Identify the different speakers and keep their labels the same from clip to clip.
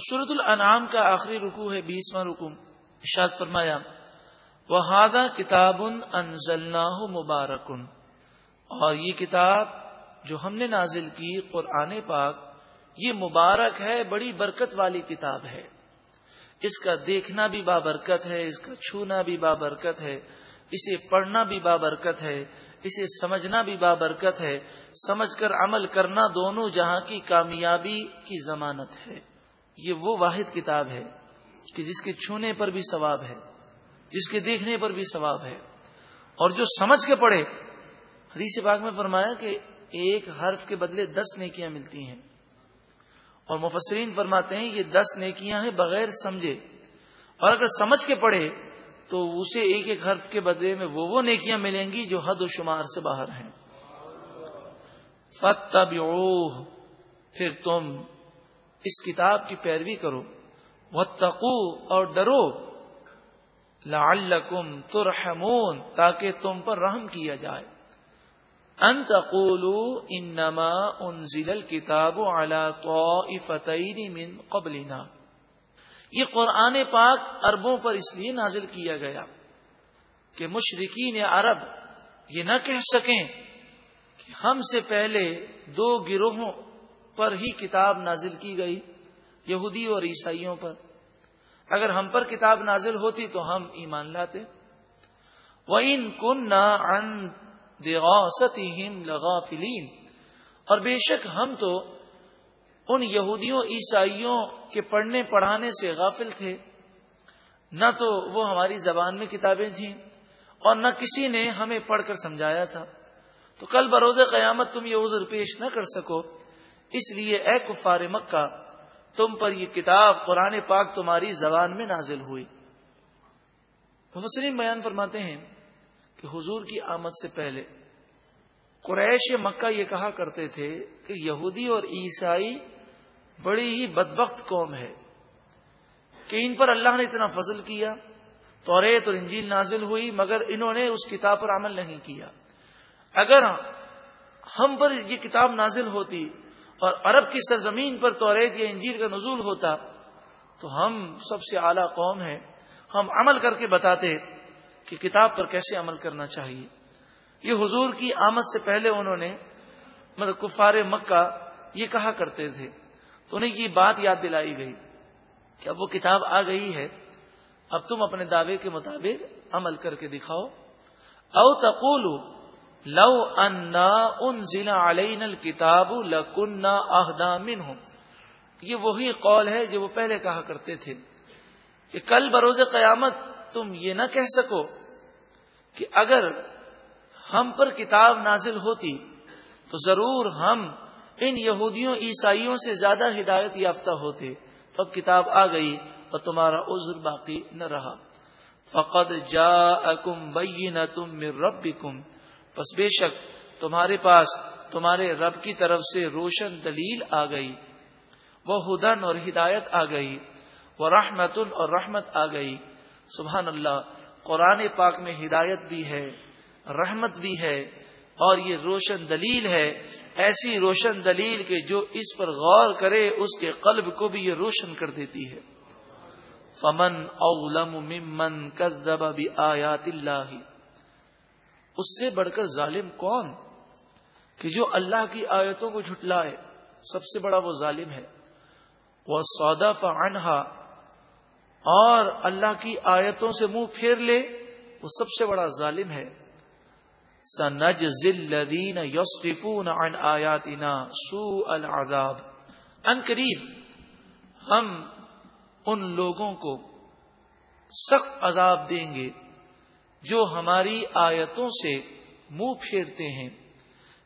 Speaker 1: اب صورت الانعام کا آخری رکو ہے، بیسواں رکو اشاد فرمایا وہ ہادہ کتاب ان مبارکن اور یہ کتاب جو ہم نے نازل کی قرآن پاک، یہ مبارک ہے، بڑی برکت والی کتاب ہے۔ اس کا دیکھنا بھی بابرکت ہے، اس کا چھونا بھی بابرکت ہے، اسے پڑھنا بھی بابرکت ہے، اسے سمجھنا بھی بابرکت ہے۔ سمجھ کر عمل کرنا دونوں جہاں کی کامیابی کی ضمانت ہے۔ یہ وہ واحد کتاب ہے کہ جس کے چھونے پر بھی ثواب ہے، جس کے دیکھنے پر بھی ثواب ہے۔ اور جو سمجھ کے پڑھے، حدیث باغ میں فرمایا کہ ایک حرف کے بدلے دس نیکیاں ملتی ہیں۔ اور مفسرین فرماتے ہیں یہ دس نیکیاں ہیں بغیر سمجھے۔ اور اگر سمجھ کے پڑھے، تو اسے ایک ایک حرف کے بدلے میں وہ وہ نیکیاں ملیں گی جو حد و شمار سے باہر ہیں۔ فتب پھر تم اس کتاب کی پیروی کرو۔ وہ اور ڈرو۔ لعلکم ترحمون تاکہ تم پر رحم کیا جائے۔ ان تقولوا انما انزل الكتاب على طائفتين من قبلنا۔ یہ قرآن پاک عربوں پر اس لیے نازل کیا گیا کہ مشرقین عرب یہ نہ کہہ سکیں کہ ہم سے پہلے دو گروہوں پر ہی کتاب نازل کی گئی، یہودی اور عیسائیوں پر۔ اگر ہم پر کتاب نازل ہوتی تو ہم ایمان لاتے۔ وہ ان کن نہ لگا اور بے شک ہم تو ان یہودیوں، عیسائیوں کے پڑھنے پڑھانے سے غافل تھے۔ نہ تو وہ ہماری زبان میں کتابیں تھیں اور نہ کسی نے ہمیں پڑھ کر سمجھایا تھا۔ تو کل بروز قیامت تم یہ عذر پیش نہ کر سکو۔ اس لیے اے کفار مکہ، تم پر یہ کتاب قرآن پاک تمہاری زبان میں نازل ہوئی۔ مفسرین بیان فرماتے ہیں کہ حضور کی آمد سے پہلے قریش مکہ یہ کہا کرتے تھے کہ یہودی اور عیسائی بڑی ہی بدبخت قوم ہے کہ ان پر اللہ نے اتنا فضل کیا تو ریت اور انجیل نازل ہوئی، مگر انہوں نے اس کتاب پر عمل نہیں کیا۔ اگر ہم پر یہ کتاب نازل ہوتی اور عرب کی سرزمین پر توریت یا انجیل کا نزول ہوتا، تو ہم سب سے اعلیٰ قوم ہیں۔ ہم عمل کر کے بتاتے کہ کتاب پر کیسے عمل کرنا چاہیے۔ یہ حضور کی آمد سے پہلے انہوں نے مطلب کفار مکہ یہ کہا کرتے تھے۔ تو انہیں یہ بات یاد دلائی گئی کہ اب وہ کتاب آ گئی ہے، اب تم اپنے دعوے کے مطابق عمل کر کے دکھاؤ۔ او تقول لو انا ان ضلع علین الکتاب لکن اہدا من یہ وہی قول ہے جو وہ پہلے کہا کرتے تھے کہ کل بروز قیامت تم یہ نہ کہہ سکو کہ اگر ہم پر کتاب نازل ہوتی تو ضرور ہم ان یہودیوں عیسائیوں سے زیادہ ہدایت یافتہ ہوتے تو اب کتاب آ گئی اور تمہارا عذر باقی نہ رہا۔ فقط جا اکم بئی نہ تم رب بس بے شک تمہارے پاس تمہارے رب کی طرف سے روشن دلیل آ گئی، وہ ہدن اور ہدایت آ گئی، وہ رحمت اور رحمت آ گئی۔ سبحان اللہ، قرآن پاک میں ہدایت بھی ہے، رحمت بھی ہے، اور یہ روشن دلیل ہے۔ ایسی روشن دلیل کہ جو اس پر غور کرے، اس کے قلب کو بھی یہ روشن کر دیتی ہے۔ فمن اولم ممن کذب بآیات اللہ۔ اس سے بڑھ کر ظالم کون کہ جو اللہ کی آیتوں کو جھٹلائے؟ سب سے بڑا وہ ظالم ہے۔ وہ سودا فنہا اور اللہ کی آیتوں سے منہ پھیر لے، وہ سب سے بڑا ظالم ہے۔ سنج ذلین یوسفون عن آیاتنا سو العذاب۔ ان قریب ہم ان لوگوں کو سخت عذاب دیں گے۔ جو ہماری آیتوں سے منہ پھیرتے ہیں۔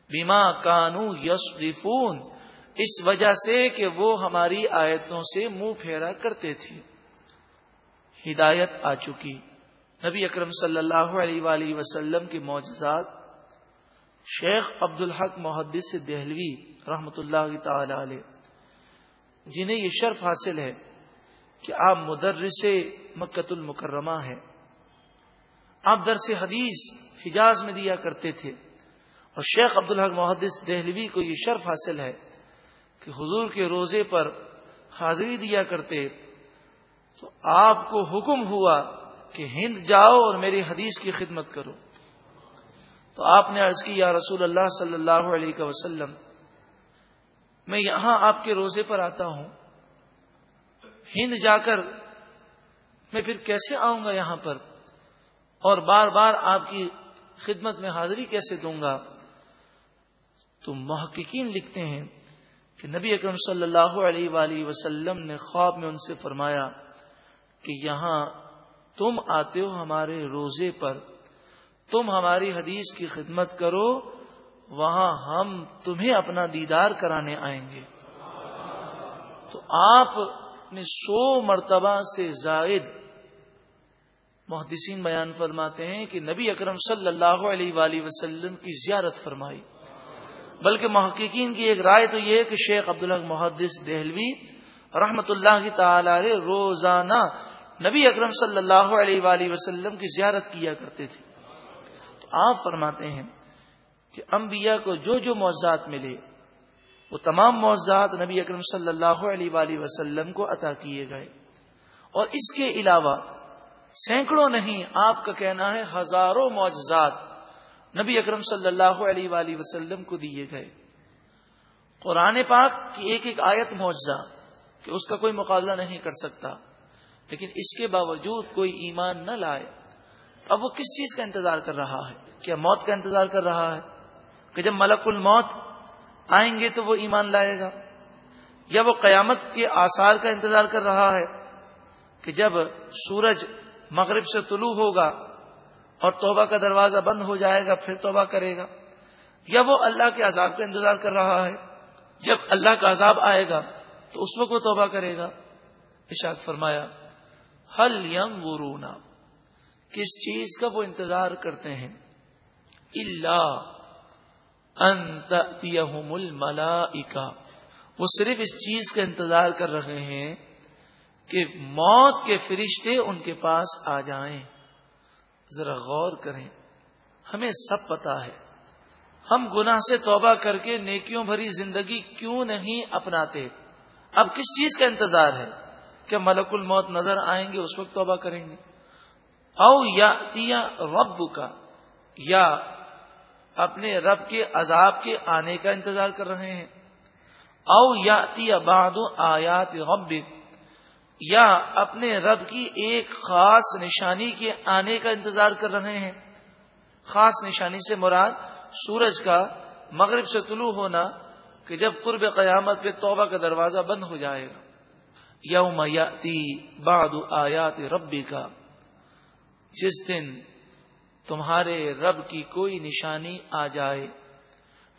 Speaker 1: بیما کانو یسریفون اس وجہ سے کہ وہ ہماری آیتوں سے منہ پھیرا کرتے تھے۔ ہدایت آ چکی۔ نبی اکرم صلی اللہ علیہ وآلہ وسلم کے معجزات، شیخ عبد الحق محدث دہلوی رحمت اللہ تعالی علیہ، جنہیں یہ شرف حاصل ہے کہ آپ مدرس مکت المکرمہ ہیں۔ آپ درس حدیث حجاز میں دیا کرتے تھے اور شیخ عبدالحق محدث دہلوی کو یہ شرف حاصل ہے کہ حضور کے روزے پر حاضری دیا کرتے تو آپ کو حکم ہوا کہ ہند جاؤ اور میری حدیث کی خدمت کرو۔ تو آپ نے عرض کی، یا رسول اللہ صلی اللہ علیہ وسلم، میں یہاں آپ کے روزے پر آتا ہوں۔ ہند جا کر میں پھر کیسے آؤں گا یہاں پر؟ اور بار بار آپ کی خدمت میں حاضری کیسے دوں گا؟ تو محققین لکھتے ہیں کہ نبی اکرم صلی اللہ علیہ وآلہ وسلم نے خواب میں ان سے فرمایا کہ یہاں تم آتے ہو ہمارے روزے پر، تم ہماری حدیث کی خدمت کرو، وہاں ہم تمہیں اپنا دیدار کرانے آئیں گے۔ تو آپ نے سو مرتبہ سے زائد محدثین بیان فرماتے ہیں کہ نبی اکرم صلی اللہ علیہ وآلہ وسلم کی زیارت فرمائی۔ بلکہ محققین کی ایک رائے تو یہ کہ شیخ عبداللہ محدث دہلوی رحمت اللہ کی تعالی روزانہ نبی اکرم صلی اللہ علیہ وآلہ وسلم کی زیارت کیا کرتے تھے۔ تو آپ فرماتے ہیں کہ انبیاء کو جو جو معذات ملے، وہ تمام معذات نبی اکرم صلی اللہ علیہ وآلہ وسلم کو عطا کیے گئے۔ اور اس کے علاوہ سینکڑوں نہیں، آپ کا کہنا ہے ہزاروں معجزات نبی اکرم صلی اللہ علیہ وآلہ وسلم کو دیے گئے۔ قرآن پاک کی ایک ایک آیت معجزہ کہ اس کا کوئی مقابلہ نہیں کر سکتا، لیکن اس کے باوجود کوئی ایمان نہ لائے۔ اب وہ کس چیز کا انتظار کر رہا ہے؟ کیا موت کا انتظار کر رہا ہے؟ کہ جب ملک الموت آئیں گے تو وہ ایمان لائے گا؟ یا وہ قیامت کے آثار کا انتظار کر رہا ہے کہ جب سورج مغرب سے طلوع ہوگا اور توبہ کا دروازہ بند ہو جائے گا، پھر توبہ کرے گا۔ یا وہ اللہ کے عذاب کا انتظار کر رہا ہے۔ جب اللہ کا عذاب آئے گا، تو اس وقت وہ توبہ کرے گا۔ اشاد فرمایا حل یم ورونا کس چیز کا وہ انتظار کرتے ہیں؟ اللہ ملا وہ صرف اس چیز کا انتظار کر رہے ہیں کہ موت کے فرشتے ان کے پاس آ جائیں۔ ذرا غور کریں۔ ہمیں سب پتا ہے۔ ہم گناہ سے توبہ کر کے نیکیوں بھری زندگی کیوں نہیں اپناتے؟ اب کس چیز کا انتظار ہے؟ کہ ملک الموت نظر آئیں گے؟ اس وقت توبہ کریں گے۔ او یا تیا رب کا یا اپنے رب کے عذاب کے آنے کا انتظار کر رہے ہیں۔ او یا تیا باد آیات رب یا اپنے رب کی ایک خاص نشانی کے آنے کا انتظار کر رہے ہیں۔ خاص نشانی سے مراد سورج کا مغرب سے طلوع ہونا کہ جب قرب قیامت پہ توبہ کا دروازہ بند ہو جائے گا۔ یوم یاتی بعد آیات ربی کا جس دن تمہارے رب کی کوئی نشانی آ جائے۔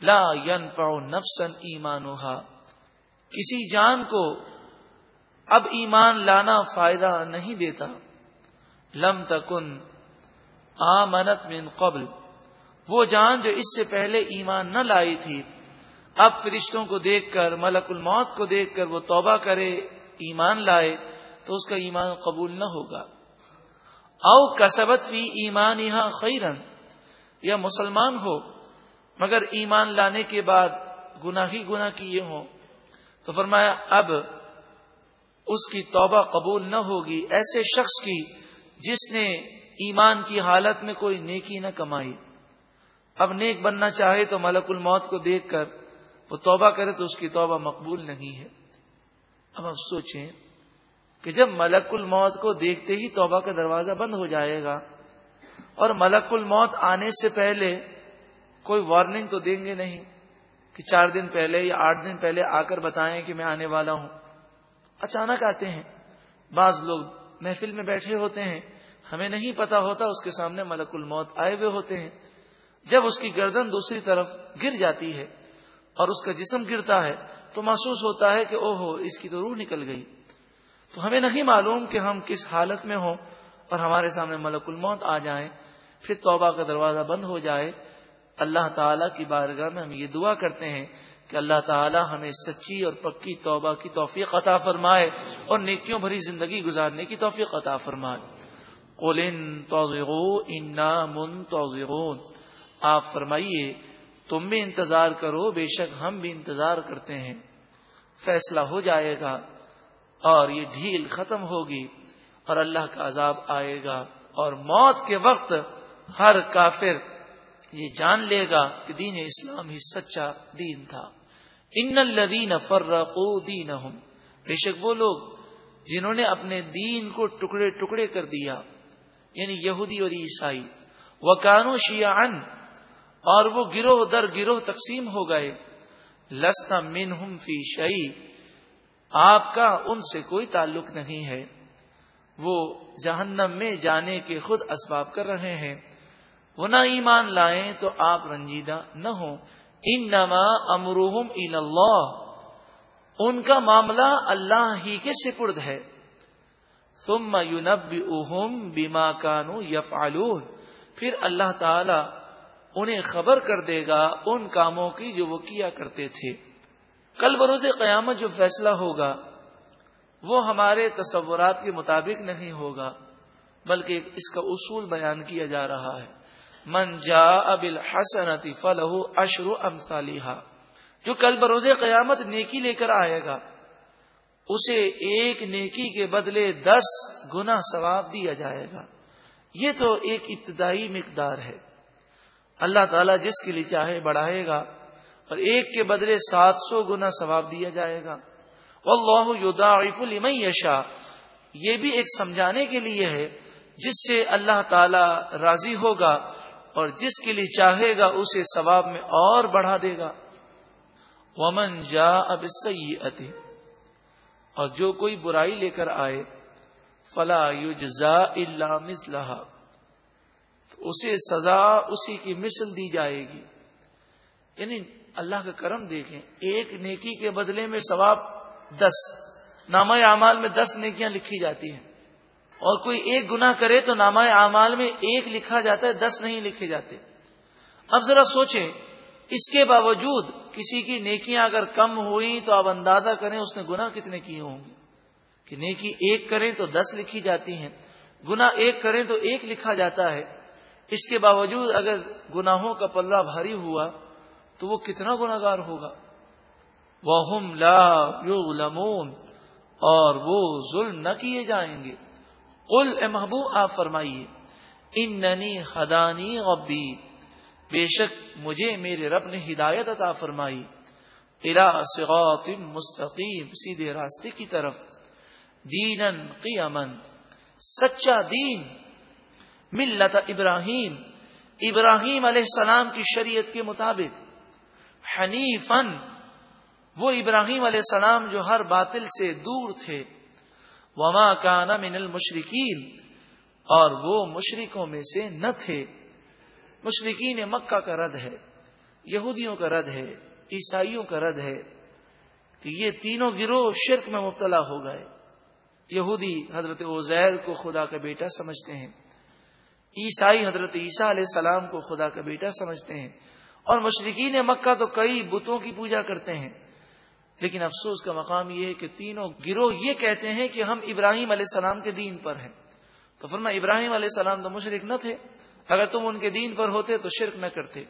Speaker 1: لا ین پاؤ نفسن ایمان کسی جان کو اب ایمان لانا فائدہ نہیں دیتا۔ لم تکن آمنت من قبل۔ وہ جان جو اس سے پہلے ایمان نہ لائی تھی۔ اب فرشتوں کو دیکھ کر، ملک الموت کو دیکھ کر وہ توبہ کرے، ایمان لائے، تو اس کا ایمان قبول نہ ہوگا۔ او کسبت فی ایمان یہاں خیرن۔ یا مسلمان ہو، مگر ایمان لانے کے بعد گنا ہی گنا کیے ہوں۔ تو فرمایا، اب اس کی توبہ قبول نہ ہوگی، ایسے شخص کی جس نے ایمان کی حالت میں کوئی نیکی نہ کمائی۔ اب نیک بننا چاہے تو ملک الموت کو دیکھ کر وہ توبہ کرے تو اس کی توبہ مقبول نہیں ہے۔ اب آپ سوچیں کہ جب ملک الموت کو دیکھتے ہی توبہ کا دروازہ بند ہو جائے گا اور ملک الموت آنے سے پہلے کوئی وارننگ تو دیں گے نہیں کہ چار دن پہلے یا آٹھ دن پہلے آ کر بتائیں کہ میں آنے والا ہوں۔ اچانک آتے ہیں۔ بعض لوگ محفل میں بیٹھے ہوتے ہیں۔ ہمیں نہیں پتا ہوتا اس کے سامنے ملک الموت آئے ہوئے ہوتے ہیں۔ جب اس کی گردن دوسری طرف گر جاتی ہے اور اس کا جسم گرتا ہے تو محسوس ہوتا ہے کہ او ہو اس کی تو روح نکل گئی۔ تو ہمیں نہیں معلوم کہ ہم کس حالت میں ہوں اور ہمارے سامنے ملک الموت آ جائیں۔ پھر توبہ کا دروازہ بند ہو جائے۔ اللہ تعالیٰ کی بارگاہ میں ہم یہ دعا کرتے ہیں کہ اللہ تعالیٰ ہمیں سچی اور پکی توبہ کی توفیق عطا فرمائے اور نیکیوں بھری زندگی گزارنے کی توفیق عطا فرمائے۔ قولن انا من آپ فرمائیے، تم بھی انتظار کرو، بے شک ہم بھی انتظار کرتے ہیں۔ فیصلہ ہو جائے گا اور یہ ڈھیل ختم ہوگی اور اللہ کا عذاب آئے گا اور موت کے وقت ہر کافر یہ جان لے گا کہ دین اسلام ہی سچا دین تھا۔ ان الدین فرقو دین بے شک وہ لوگ جنہوں نے اپنے دین کو ٹکڑے ٹکڑے کر دیا یعنی یہودی اور عیسائی۔ وہ کانو شیا اور وہ گروہ در گروہ تقسیم ہو گئے۔ لستا من فی شعی آپ کا ان سے کوئی تعلق نہیں ہے۔ وہ جہنم میں جانے کے خود اسباب کر رہے ہیں۔ وہ نہ ایمان لائیں تو آپ رنجیدہ نہ ہوں۔ ان نما امروہم اللہ۔ ان کا معاملہ اللہ ہی کے سپرد ہے۔ ثم یونب اہم بیما کانو یف پھر اللہ تعالی انہیں خبر کر دے گا ان کاموں کی جو وہ کیا کرتے تھے۔ کل بروز قیامت جو فیصلہ ہوگا، وہ ہمارے تصورات کے مطابق نہیں ہوگا، بلکہ اس کا اصول بیان کیا جا رہا ہے۔ من جا ابل حسنتی فل اشرو امسالیہ جو کل بروز قیامت نیکی لے کر آئے گا، اسے ایک نیکی کے بدلے دس گنا ثواب دیا جائے گا۔ یہ تو ایک ابتدائی مقدار ہے۔ اللہ تعالیٰ جس کے لیے چاہے بڑھائے گا اور ایک کے بدلے سات سو گنا ثواب دیا جائے گا۔ اللہ یضاعف لمن یشا یہ بھی ایک سمجھانے کے لیے ہے، جس سے اللہ تعالی راضی ہوگا۔ اور جس کے لیے چاہے گا اسے ثواب میں اور بڑھا دے گا۔ ومن جا اب سی اور جو کوئی برائی لے کر آئے، فلا یجزا الا مثلها۔ تو اسے سزا اسی کی مثل دی جائے گی۔ یعنی اللہ کا کرم دیکھیں، ایک نیکی کے بدلے میں ثواب دس، نامہ اعمال میں دس نیکیاں لکھی جاتی ہیں۔ اور کوئی ایک گنا کرے تو نامہ اعمال میں ایک لکھا جاتا ہے، دس نہیں لکھے جاتے۔ اب ذرا سوچیں، اس کے باوجود کسی کی نیکیاں اگر کم ہوئی تو آپ اندازہ کریں اس نے گنا کتنے کیے ہوں گے۔ کہ نیکی ایک کریں تو دس لکھی جاتی ہیں گنا ایک کریں تو ایک لکھا جاتا ہے۔ اس کے باوجود اگر گناہوں کا پلہ بھاری ہوا تو وہ کتنا گناگار ہوگا۔ وہ لا یغلمون اور وہ ظلم نہ کیے جائیں گے۔ قل اے محبوب، آپ فرمائیے ان ننی خدانی غبی بے شک مجھے میرے رب نے ہدایت عطا فرمائی۔ الا صراط مستقیم، سیدھے راستے کی طرف۔ دینن قیمن سچا دین۔ ملت ابراہیم۔ ابراہیم علیہ السلام کی شریعت کے مطابق۔ حنیفن وہ ابراہیم علیہ السلام جو ہر باطل سے دور تھے۔ وما کانا من المشرقین اور وہ مشرقوں میں سے نہ تھے۔ مشرقین مکہ کا رد ہے، یہودیوں کا رد ہے، عیسائیوں کا رد ہے کہ یہ تینوں گروہ شرک میں مبتلا ہو گئے۔ یہودی حضرت عزیر کو خدا کا بیٹا سمجھتے ہیں، عیسائی حضرت عیسیٰ علیہ السلام کو خدا کا بیٹا سمجھتے ہیں۔ اور مشرقین مکہ تو کئی بتوں کی پوجا کرتے ہیں۔ لیکن افسوس کا مقام یہ ہے کہ تینوں گروہ یہ کہتے ہیں کہ ہم ابراہیم علیہ السلام کے دین پر ہیں۔ تو فرما ابراہیم علیہ السلام تو مشرق نہ تھے۔ اگر تم ان کے دین پر ہوتے تو شرک نہ کرتے۔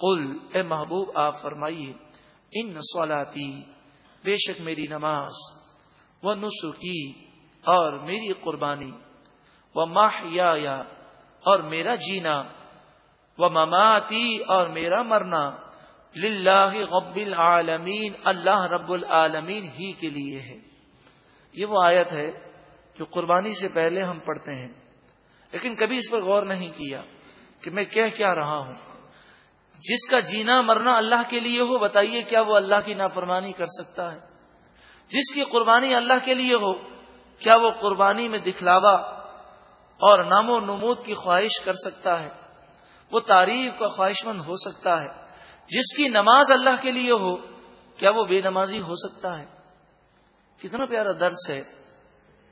Speaker 1: قل، اے محبوب، آپ فرمائیے، ان سوالاتی بے شک میری نماز وہ نسخی اور میری قربانی وہ ماہیا اور میرا جینا وہ مماتی، اور میرا مرنا۔ رب العالمین، اللہ رب العالمین ہی کے لیے ہے۔ یہ وہ آیت ہے جو قربانی سے پہلے ہم پڑھتے ہیں۔ لیکن کبھی اس پر غور نہیں کیا کہ میں کہہ کیا رہا ہوں۔ جس کا جینا مرنا اللہ کے لیے ہو، بتائیے کیا وہ اللہ کی نافرمانی کر سکتا ہے؟ جس کی قربانی اللہ کے لیے ہو، کیا وہ قربانی میں دکھلاوا اور نام و نمود کی خواہش کر سکتا ہے؟ وہ تعریف کا خواہش مند ہو سکتا ہے۔ جس کی نماز اللہ کے لیے ہو، کیا وہ بے نمازی ہو سکتا ہے؟ کتنا پیارا درس ہے۔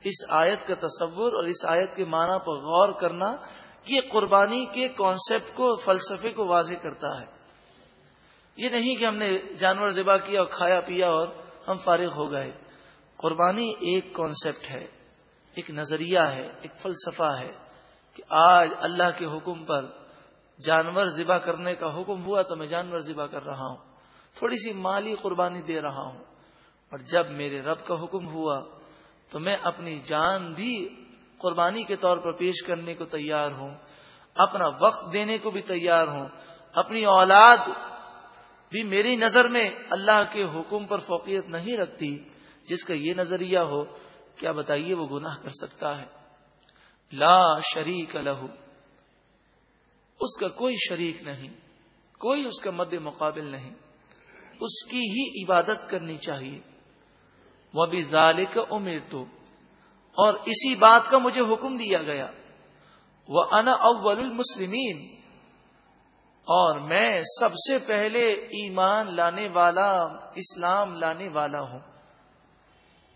Speaker 1: اس آیت کا تصور اور اس آیت کے معنی پر غور کرنا یہ قربانی کے کانسیپٹ کو، فلسفے کو واضح کرتا ہے۔ یہ نہیں کہ ہم نے جانور ذبح کیا اور کھایا، پیا اور ہم فارغ ہو گئے۔ قربانی ایک کانسیپٹ ہے، ایک نظریہ ہے، ایک فلسفہ ہے کہ آج اللہ کے حکم پر جانور ذبح کرنے کا حکم ہوا تو میں جانور ذبح کر رہا ہوں۔ تھوڑی سی مالی قربانی دے رہا ہوں۔ اور جب میرے رب کا حکم ہوا تو میں اپنی جان بھی قربانی کے طور پر پیش کرنے کو تیار ہوں۔ اپنا وقت دینے کو بھی تیار ہوں۔ اپنی اولاد بھی میری نظر میں اللہ کے حکم پر فوقیت نہیں رکھتی، جس کا یہ نظریہ ہو، کیا بتائیے وہ گناہ کر سکتا ہے؟ لا شریک لہو۔ اس کا کوئی شریک نہیں، کوئی اس کا مد مقابل نہیں، اس کی ہی عبادت کرنی چاہیے۔ وہ بھی ظال کا امیر تو اور اسی بات کا مجھے حکم دیا گیا۔ وہ انا اول المسلمین اور میں سب سے پہلے ایمان لانے والا، اسلام لانے والا ہوں۔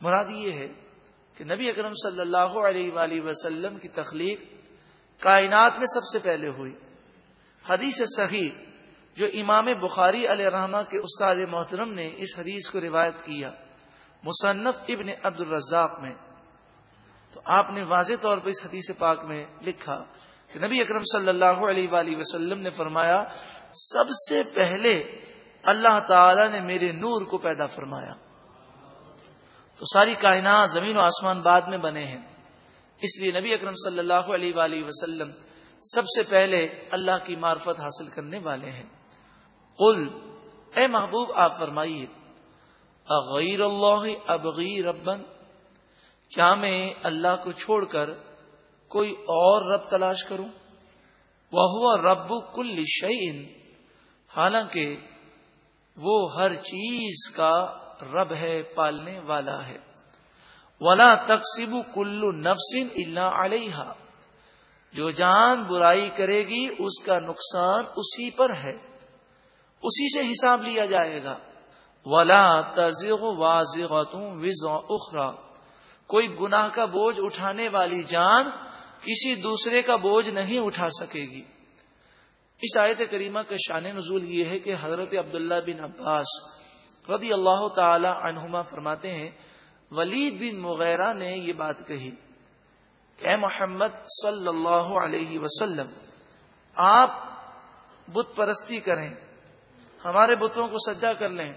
Speaker 1: مراد یہ ہے کہ نبی اکرم صلی اللہ علیہ وآلہ وسلم کی تخلیق کائنات میں سب سے پہلے ہوئی۔ حدیث صحیح جو امام بخاری علیہ رحمہ کے استاد محترم نے اس حدیث کو روایت کیا، مصنف ابن عبد الرزاق میں۔ تو آپ نے واضح طور پر اس حدیث پاک میں لکھا کہ نبی اکرم صلی اللہ علیہ وآلہ وسلم نے فرمایا، سب سے پہلے اللہ تعالی نے میرے نور کو پیدا فرمایا۔ تو ساری کائنات زمین و آسمان بعد میں بنے ہیں۔ اس لیے نبی اکرم صلی اللہ علیہ وآلہ وسلم سب سے پہلے اللہ کی معرفت حاصل کرنے والے ہیں۔ قل، اے محبوب، آپ فرمائیے، اغیر اللہ ابغی ربن، کیا میں اللہ کو چھوڑ کر کوئی اور رب تلاش کروں؟ وہ رب کل شعین حالانکہ وہ ہر چیز کا رب ہے، پالنے والا ہے۔ ولا تقسیب کلو نفسن اللہ علیہ جو جان برائی کرے گی، اس کا نقصان اسی پر ہے۔ اسی سے حساب لیا جائے گا۔ ولا تزغ واضح اخرا کوئی گناہ کا بوجھ اٹھانے والی جان کسی دوسرے کا بوجھ نہیں اٹھا سکے گی۔ اس آیت کریمہ کا شان نزول یہ ہے کہ حضرت عبداللہ بن عباس رضی اللہ تعالی عنہما فرماتے ہیں، ولید بن مغیرہ نے یہ بات کہی۔ اے محمد صلی اللہ علیہ وسلم، آپ بت پرستی کریں، ہمارے بتوں کو سجا کر لیں۔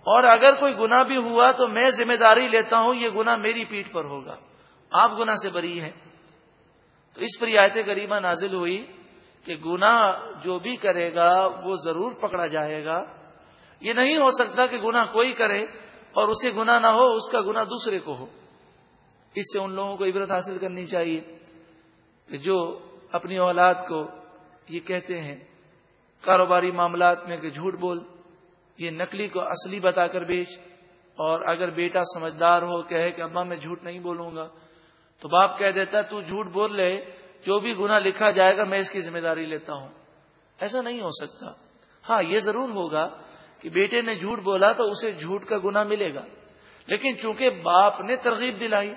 Speaker 1: اور اگر کوئی گنا بھی ہوا تو میں ذمہ داری لیتا ہوں، یہ گنا میری پیٹ پر ہوگا۔ آپ گنا سے بری ہیں۔ تو اس پر آیت کریمہ نازل ہوئی کہ گنا جو بھی کرے گا، وہ ضرور پکڑا جائے گا۔ یہ نہیں ہو سکتا کہ گنا کوئی کرے اور اسے گنا نہ ہو، اس کا گنا دوسرے کو ہو۔ اس سے ان لوگوں کو عبرت حاصل کرنی چاہیے کہ جو اپنی اولاد کو یہ کہتے ہیں، کاروباری معاملات میں کہ جھوٹ بول، یہ نکلی کو اصلی بتا کر بیچ، اور اگر بیٹا سمجھدار ہو، کہے کہ ابا میں جھوٹ نہیں بولوں گا، تو باپ کہہ دیتا، تو جھوٹ بول لے، جو بھی گنا لکھا جائے گا، میں اس کی ذمہ داری لیتا ہوں۔ ایسا نہیں ہو سکتا۔ ہاں یہ ضرور ہوگا کہ بیٹے نے جھوٹ بولا تو اسے جھوٹ کا گنا ملے گا۔ لیکن چونکہ باپ نے ترغیب دلائی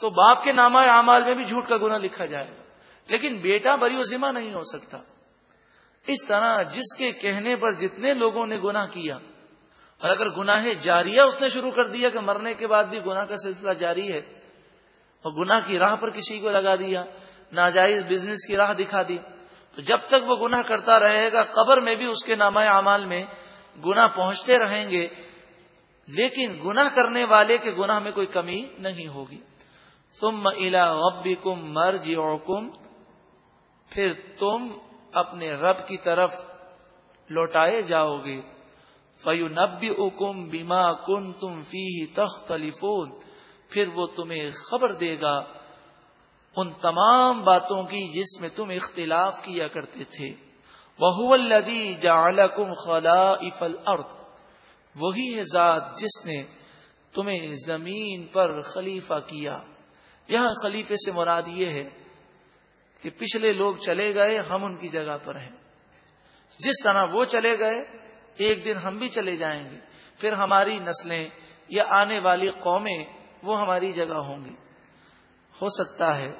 Speaker 1: تو باپ کے نامہ اعمال میں بھی جھوٹ کا گنا لکھا جائے گا۔ لیکن بیٹا بری و ذمہ نہیں ہو سکتا۔ اس طرح جس کے کہنے پر جتنے لوگوں نے گنا کیا، اور اگر گناہ جاریہ اس نے شروع کر دیا کہ مرنے کے بعد بھی گناہ کا سلسلہ جاری ہے، اور گناہ کی راہ پر کسی کو لگا دیا، ناجائز بزنس کی راہ دکھا دی، تو جب تک وہ گناہ کرتا رہے گا، قبر میں بھی اس کے نامہ اعمال میں گنا پہنچتے رہیں گے۔ لیکن گنا کرنے والے کے گناہ میں کوئی کمی نہیں ہوگی۔ تم الا غبی کم پھر تم اپنے رب کی طرف لوٹائے جاؤ گے فیو نبی اکم بیما کن پھر وہ تمہیں خبر دے گا ان تمام باتوں کی جس میں تم اختلاف کیا کرتے تھے۔ وہ الدی جالکم خلا افل وہی ہے ذات جس نے تمہیں زمین پر خلیفہ کیا۔ یہاں خلیفے سے مراد یہ ہے کہ پچھلے لوگ چلے گئے، ہم ان کی جگہ پر ہیں۔ جس طرح وہ چلے گئے، ایک دن ہم بھی چلے جائیں گے۔ پھر ہماری نسلیں یا آنے والی قومیں وہ ہماری جگہ ہوں گی۔ ہو سکتا ہے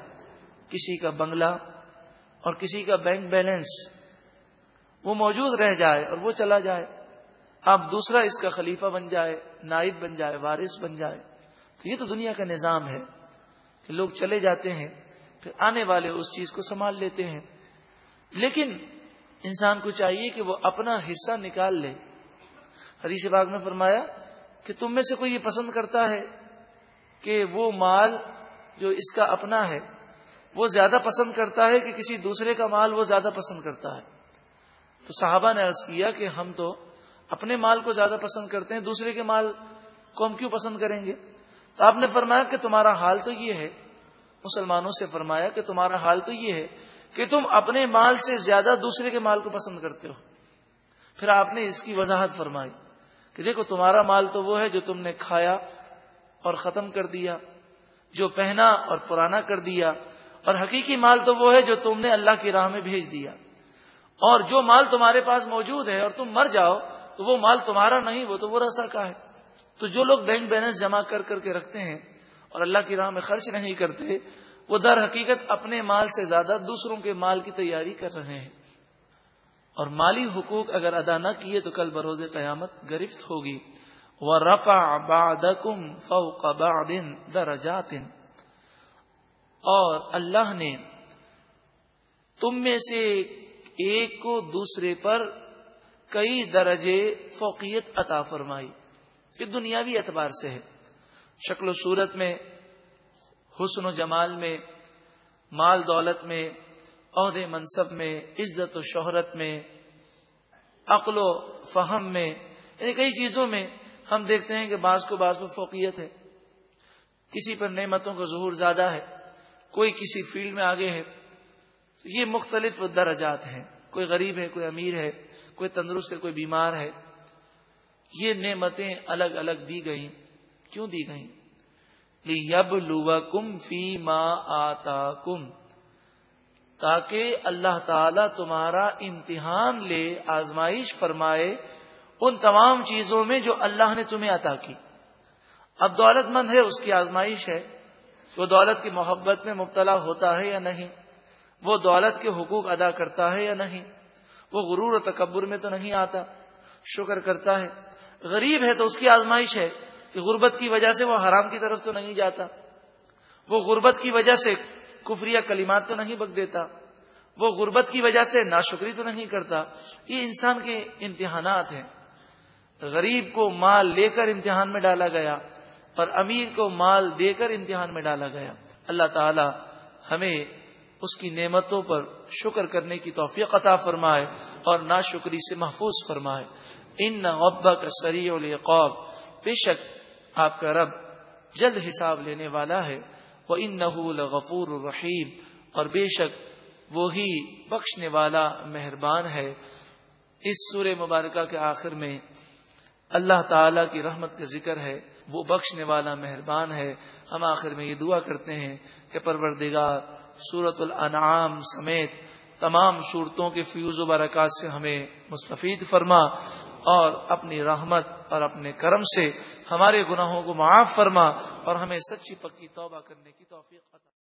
Speaker 1: کسی کا بنگلہ اور کسی کا بینک بیلنس وہ موجود رہ جائے اور وہ چلا جائے۔ اب دوسرا اس کا خلیفہ بن جائے، نائب بن جائے، وارث بن جائے۔ تو یہ تو دنیا کا نظام ہے۔ لوگ چلے جاتے ہیں، پھر آنے والے اس چیز کو سنبھال لیتے ہیں۔ لیکن انسان کو چاہیے کہ وہ اپنا حصہ نکال لے۔ حدیث باغ میں فرمایا کہ تم میں سے کوئی یہ پسند کرتا ہے کہ وہ مال جو اس کا اپنا ہے، وہ زیادہ پسند کرتا ہے کہ کسی دوسرے کا مال وہ زیادہ پسند کرتا ہے۔ تو صحابہ نے عرض کیا کہ ہم تو اپنے مال کو زیادہ پسند کرتے ہیں، دوسرے کے مال کو ہم کیوں پسند کریں گے؟ تو آپ نے فرمایا کہ تمہارا حال تو یہ ہے، مسلمانوں سے فرمایا کہ تمہارا حال تو یہ ہے کہ تم اپنے مال سے زیادہ دوسرے کے مال کو پسند کرتے ہو۔ پھر آپ نے اس کی وضاحت فرمائی کہ دیکھو، تمہارا مال تو وہ ہے جو تم نے کھایا اور ختم کر دیا، جو پہنا اور پرانا کر دیا، اور حقیقی مال تو وہ ہے جو تم نے اللہ کی راہ میں بھیج دیا۔ اور جو مال تمہارے پاس موجود ہے اور تم مر جاؤ، تو وہ مال تمہارا نہیں، وہ تو وہ رسا کا ہے۔ تو جو لوگ بینک بیلنس جمع کر کر کے رکھتے ہیں اور اللہ کی راہ میں خرچ نہیں کرتے، وہ در حقیقت اپنے مال سے زیادہ دوسروں کے مال کی تیاری کر رہے ہیں۔ اور مالی حقوق اگر ادا نہ کیے تو کل بروز قیامت گرفت ہوگی۔ وہ رفا باد فوق بعد درجات۔ اور اللہ نے تم میں سے ایک کو دوسرے پر کئی درجے فوقیت عطا فرمائی۔ یہ دنیاوی اعتبار سے ہے۔ شکل و صورت میں، حسن و جمال میں، مال دولت میں عہدے منصب میں، عزت و شہرت میں، عقل و فہم میں یعنی کئی چیزوں میں ہم دیکھتے ہیں کہ بعض کو بعض میں فوقیت ہے۔ کسی پر نعمتوں کا ظہور زیادہ ہے، کوئی کسی فیلڈ میں آگے ہے۔ یہ مختلف درجات ہیں۔ کوئی غریب ہے، کوئی امیر ہے، کوئی تندرست ہے، کوئی بیمار ہے۔ یہ نعمتیں الگ الگ دی گئیں۔ کیوں دی گئیں؟ یب لو کم فی ماں آتا کم تاکہ اللہ تعالی تمہارا امتحان لے، آزمائش فرمائے ان تمام چیزوں میں جو اللہ نے تمہیں عطا کی۔ اب دولت مند ہے، اس کی آزمائش ہے۔ وہ دولت کی محبت میں مبتلا ہوتا ہے یا نہیں؟ وہ دولت کے حقوق ادا کرتا ہے یا نہیں؟ وہ غرور و تکبر میں تو نہیں آتا، شکر کرتا ہے۔ غریب ہے تو اس کی آزمائش ہے کہ غربت کی وجہ سے وہ حرام کی طرف تو نہیں جاتا۔ وہ غربت کی وجہ سے کفری کلمات تو نہیں بک دیتا۔ وہ غربت کی وجہ سے ناشکری تو نہیں کرتا۔ یہ انسان کے امتحانات ہیں۔ غریب کو مال لے کر امتحان میں ڈالا گیا اور امیر کو مال دے کر امتحان میں ڈالا گیا۔ اللہ تعالی ہمیں اس کی نعمتوں پر شکر کرنے کی توفیق عطا فرمائے اور ناشکری سے محفوظ فرمائے۔ ان غبا کا سری القوب بے شک آپ کا رب جلد حساب لینے والا ہے وہ ان نحول غفور الرحیم اور بے شک وہی بخشنے والا مہربان ہے۔ اس سور مبارکہ کے آخر میں اللہ تعالی کی رحمت کا ذکر ہے، وہ بخشنے والا مہربان ہے۔ ہم آخر میں یہ دعا کرتے ہیں کہ پروردگار سورت الانعام سمیت تمام صورتوں کے فیوز و برکات سے ہمیں مستفید فرما۔ اور اپنی رحمت اور اپنے کرم سے ہمارے گناہوں کو معاف فرما اور ہمیں سچی پکی توبہ کرنے کی توفیق عطا